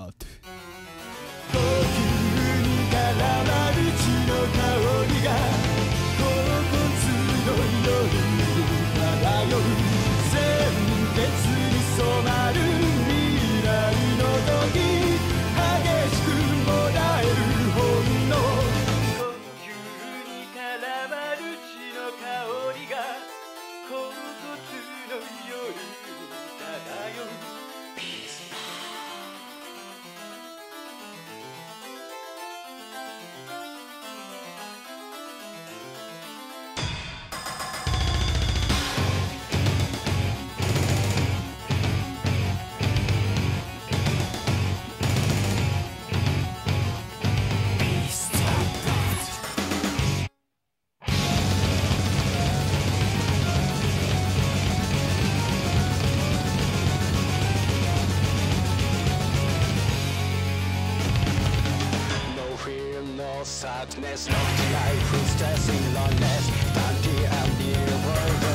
out. sadness, noch die Einfluss des Inlandes, dann die Ernährung.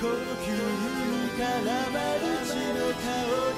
呼吸からマルチの香り